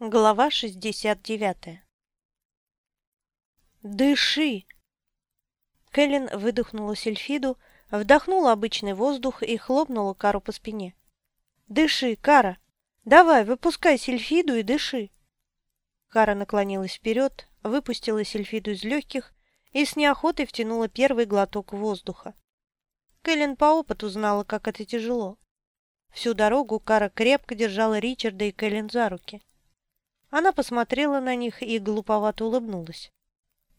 Глава 69 «Дыши!» Кэлен выдохнула сельфиду, вдохнула обычный воздух и хлопнула Кару по спине. «Дыши, Кара! Давай, выпускай сельфиду и дыши!» Кара наклонилась вперед, выпустила сельфиду из легких и с неохотой втянула первый глоток воздуха. Кэлен по опыту знала, как это тяжело. Всю дорогу Кара крепко держала Ричарда и Кэлен за руки. Она посмотрела на них и глуповато улыбнулась.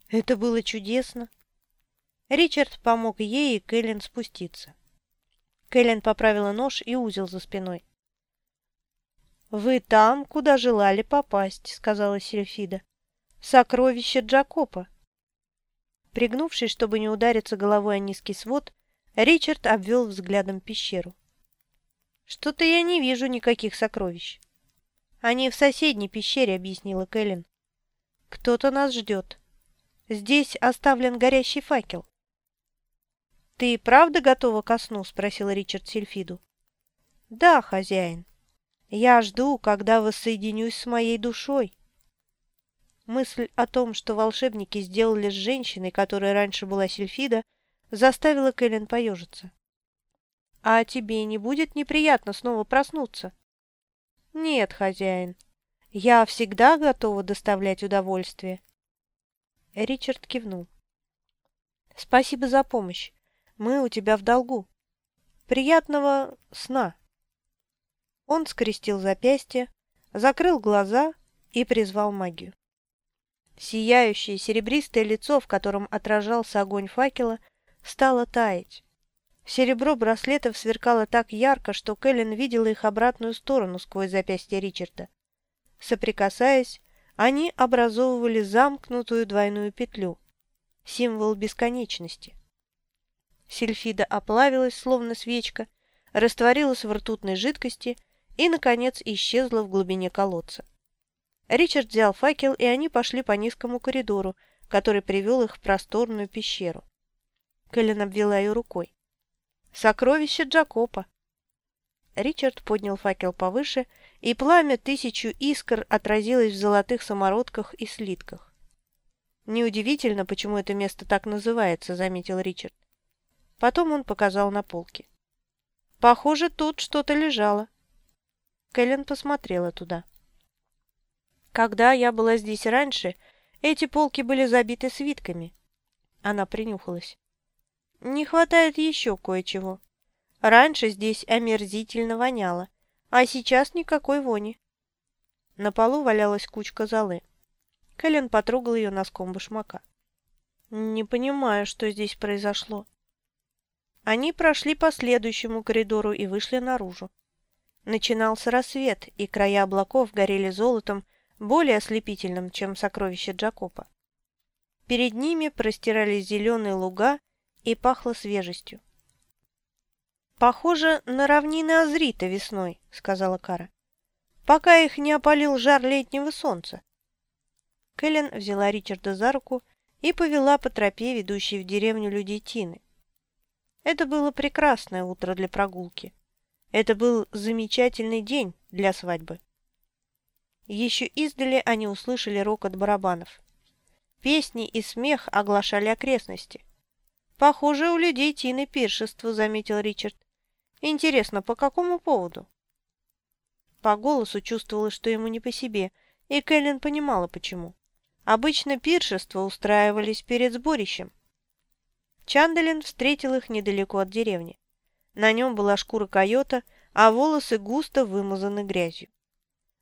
Это было чудесно. Ричард помог ей и Кэлен спуститься. Кэлен поправила нож и узел за спиной. «Вы там, куда желали попасть», — сказала Сильфида. «Сокровище Джакопа». Пригнувшись, чтобы не удариться головой о низкий свод, Ричард обвел взглядом пещеру. «Что-то я не вижу никаких сокровищ». «Они в соседней пещере», — объяснила Кэлен. «Кто-то нас ждет. Здесь оставлен горящий факел». «Ты правда готова ко сну?» — спросил Ричард Сильфиду. «Да, хозяин. Я жду, когда воссоединюсь с моей душой». Мысль о том, что волшебники сделали с женщиной, которая раньше была Сильфида, заставила Кэлен поежиться. «А тебе не будет неприятно снова проснуться?» «Нет, хозяин, я всегда готова доставлять удовольствие». Ричард кивнул. «Спасибо за помощь. Мы у тебя в долгу. Приятного сна!» Он скрестил запястье, закрыл глаза и призвал магию. Сияющее серебристое лицо, в котором отражался огонь факела, стало таять. Серебро браслетов сверкало так ярко, что Кэлен видела их обратную сторону сквозь запястье Ричарда. Соприкасаясь, они образовывали замкнутую двойную петлю, символ бесконечности. Сильфида оплавилась, словно свечка, растворилась в ртутной жидкости и, наконец, исчезла в глубине колодца. Ричард взял факел, и они пошли по низкому коридору, который привел их в просторную пещеру. Кэлен обвела ее рукой. Сокровище Джакопа. Ричард поднял факел повыше, и пламя тысячу искр отразилось в золотых самородках и слитках. «Неудивительно, почему это место так называется», — заметил Ричард. Потом он показал на полке. «Похоже, тут что-то лежало». Кэлен посмотрела туда. «Когда я была здесь раньше, эти полки были забиты свитками». Она принюхалась. Не хватает еще кое-чего. Раньше здесь омерзительно воняло, а сейчас никакой вони. На полу валялась кучка золы. Кэлен потрогал ее носком башмака. «Не понимаю, что здесь произошло». Они прошли по следующему коридору и вышли наружу. Начинался рассвет, и края облаков горели золотом, более ослепительным, чем сокровища Джакопа. Перед ними простирались зеленые луга и пахло свежестью. «Похоже на равнины Азрита весной», — сказала Кара, «пока их не опалил жар летнего солнца». Кэлен взяла Ричарда за руку и повела по тропе, ведущей в деревню людей Тины. Это было прекрасное утро для прогулки. Это был замечательный день для свадьбы. Еще издали они услышали рокот барабанов. Песни и смех оглашали окрестности. «Похоже, у людей Тины пиршество», — заметил Ричард. «Интересно, по какому поводу?» По голосу чувствовалось, что ему не по себе, и Кэлен понимала, почему. Обычно пиршества устраивались перед сборищем. Чандалин встретил их недалеко от деревни. На нем была шкура койота, а волосы густо вымазаны грязью.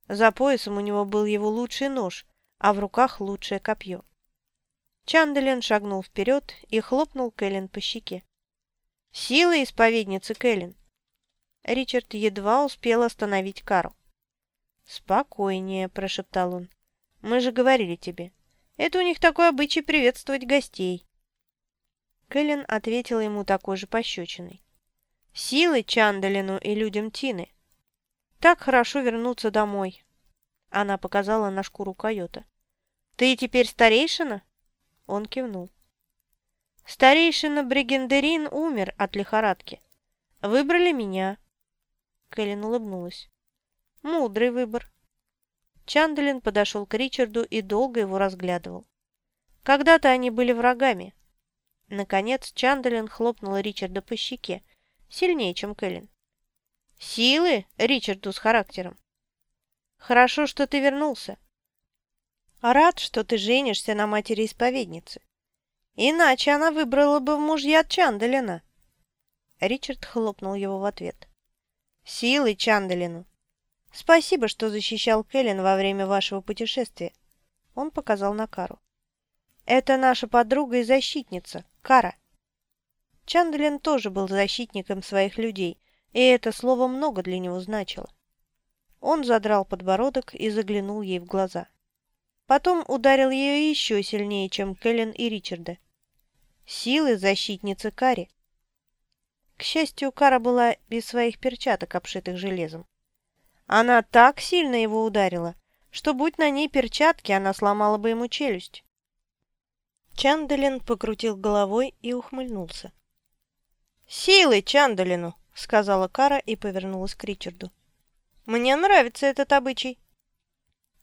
За поясом у него был его лучший нож, а в руках лучшее копье. Чанделин шагнул вперед и хлопнул Кэлен по щеке. «Сила исповедницы Кэлен!» Ричард едва успел остановить Карл. «Спокойнее», – прошептал он. «Мы же говорили тебе. Это у них такой обычай приветствовать гостей». Кэлен ответила ему такой же пощечиной. «Силы Чандалину и людям Тины. Так хорошо вернуться домой». Она показала на шкуру койота. «Ты теперь старейшина?» Он кивнул. Старейшина Бригендерин умер от лихорадки. Выбрали меня. Кэлен улыбнулась. Мудрый выбор. Чандлин подошел к Ричарду и долго его разглядывал. Когда-то они были врагами. Наконец Чандлин хлопнул Ричарда по щеке, сильнее, чем Кэлен. «Силы Ричарду с характером. Хорошо, что ты вернулся. Рад, что ты женишься на матери-исповедницы. Иначе она выбрала бы в мужья Чандлина». Ричард хлопнул его в ответ. «Силы Чандлину. Спасибо, что защищал Кэлен во время вашего путешествия». Он показал на Кару. «Это наша подруга и защитница, Кара». Чандлин тоже был защитником своих людей, и это слово много для него значило. Он задрал подбородок и заглянул ей в глаза. Потом ударил ее еще сильнее, чем Кэлен и Ричарда. Силы защитницы Кари. К счастью, Кара была без своих перчаток, обшитых железом. Она так сильно его ударила, что, будь на ней перчатки, она сломала бы ему челюсть. Чанделин покрутил головой и ухмыльнулся. «Силы Чанделину!» — сказала Кара и повернулась к Ричарду. «Мне нравится этот обычай».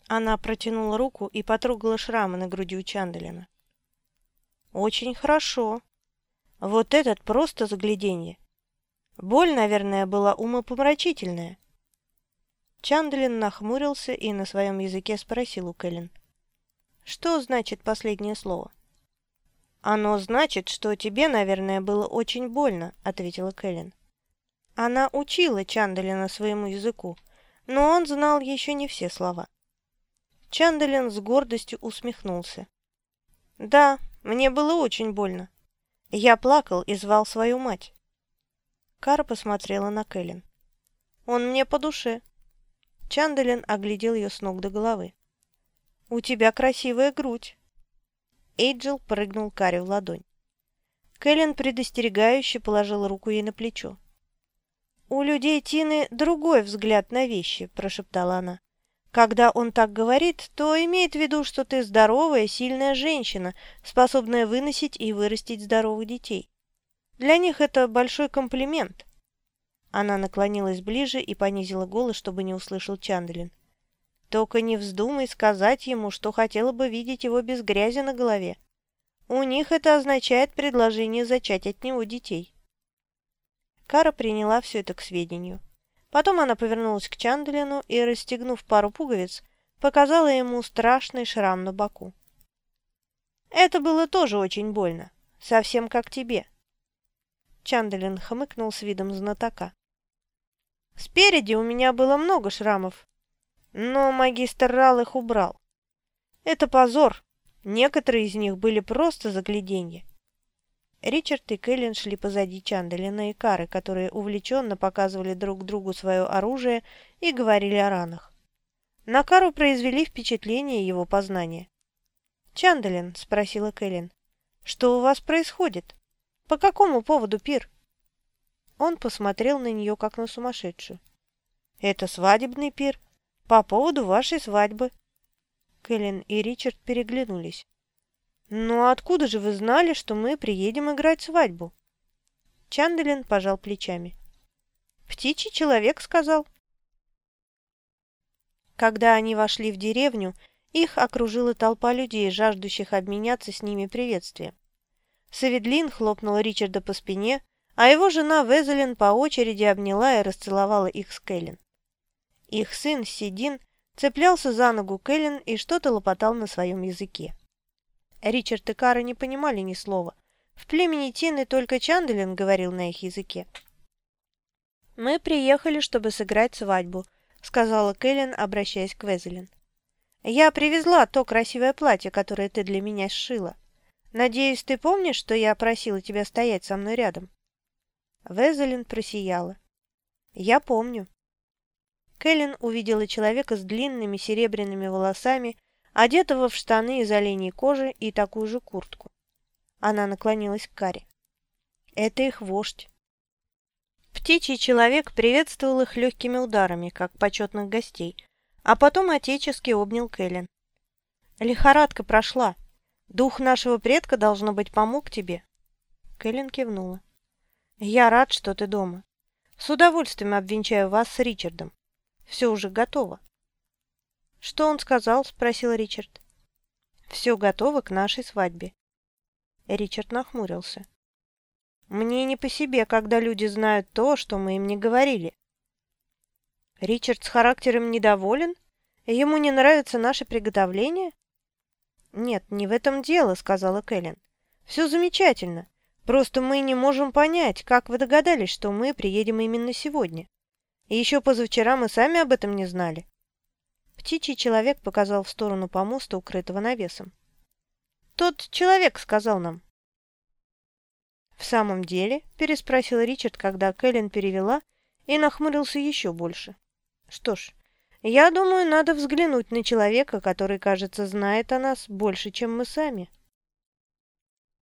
Она протянула руку и потрогала шрамы на груди у Чанделина. «Очень хорошо. Вот этот просто загляденье. Боль, наверное, была умопомрачительная. Чандлин нахмурился и на своем языке спросил у Кэлен. «Что значит последнее слово?» «Оно значит, что тебе, наверное, было очень больно», — ответила Кэлен. Она учила Чандлина своему языку, но он знал еще не все слова. Чандлин с гордостью усмехнулся. «Да, мне было очень больно. Я плакал и звал свою мать. Кара посмотрела на Кэлен. «Он мне по душе». Чанделин оглядел ее с ног до головы. «У тебя красивая грудь». Эйджел прыгнул Каре в ладонь. Кэлен предостерегающе положила руку ей на плечо. «У людей Тины другой взгляд на вещи», – прошептала она. «Когда он так говорит, то имеет в виду, что ты здоровая, сильная женщина, способная выносить и вырастить здоровых детей. Для них это большой комплимент. Она наклонилась ближе и понизила голос, чтобы не услышал Чандлин. Только не вздумай сказать ему, что хотела бы видеть его без грязи на голове. У них это означает предложение зачать от него детей. Кара приняла все это к сведению. Потом она повернулась к Чандлину и, расстегнув пару пуговиц, показала ему страшный шрам на боку. «Это было тоже очень больно, совсем как тебе. Чанделин хмыкнул с видом знатока. «Спереди у меня было много шрамов, но магистр Рал их убрал. Это позор. Некоторые из них были просто загляденье». Ричард и Кэлен шли позади Чанделина и Кары, которые увлеченно показывали друг другу свое оружие и говорили о ранах. На Кару произвели впечатление его познания. «Чанделин», — спросила Кэлен, — «что у вас происходит?» По какому поводу пир?» Он посмотрел на нее, как на сумасшедшую. «Это свадебный пир. По поводу вашей свадьбы». Кэлен и Ричард переглянулись. «Ну откуда же вы знали, что мы приедем играть свадьбу?» Чанделин пожал плечами. «Птичий человек сказал». Когда они вошли в деревню, их окружила толпа людей, жаждущих обменяться с ними приветствием. Саведлин хлопнула Ричарда по спине, а его жена Везелин по очереди обняла и расцеловала их с Кэлен. Их сын Сидин цеплялся за ногу Кэлен и что-то лопотал на своем языке. Ричард и Кара не понимали ни слова. В племени Тины только Чанделин говорил на их языке. «Мы приехали, чтобы сыграть свадьбу», — сказала Кэлен, обращаясь к Везелин. «Я привезла то красивое платье, которое ты для меня сшила. Надеюсь, ты помнишь, что я просила тебя стоять со мной рядом?» Везелин просияла. «Я помню». Кэлен увидела человека с длинными серебряными волосами, одетого в штаны из оленей кожи и такую же куртку. Она наклонилась к Каре. «Это их вождь». Птичий человек приветствовал их легкими ударами, как почетных гостей, а потом отечески обнял Кэлен. «Лихорадка прошла. Дух нашего предка, должно быть, помог тебе?» Кэлен кивнула. «Я рад, что ты дома. С удовольствием обвенчаю вас с Ричардом. Все уже готово». «Что он сказал?» – спросил Ричард. «Все готово к нашей свадьбе». Ричард нахмурился. «Мне не по себе, когда люди знают то, что мы им не говорили». «Ричард с характером недоволен? Ему не нравится наше приготовление?» «Нет, не в этом дело», — сказала Кэлен. «Все замечательно. Просто мы не можем понять, как вы догадались, что мы приедем именно сегодня. И еще позавчера мы сами об этом не знали». Птичий человек показал в сторону помоста, укрытого навесом. «Тот человек сказал нам». «В самом деле?» – переспросил Ричард, когда Кэлен перевела, и нахмурился еще больше. «Что ж, я думаю, надо взглянуть на человека, который, кажется, знает о нас больше, чем мы сами».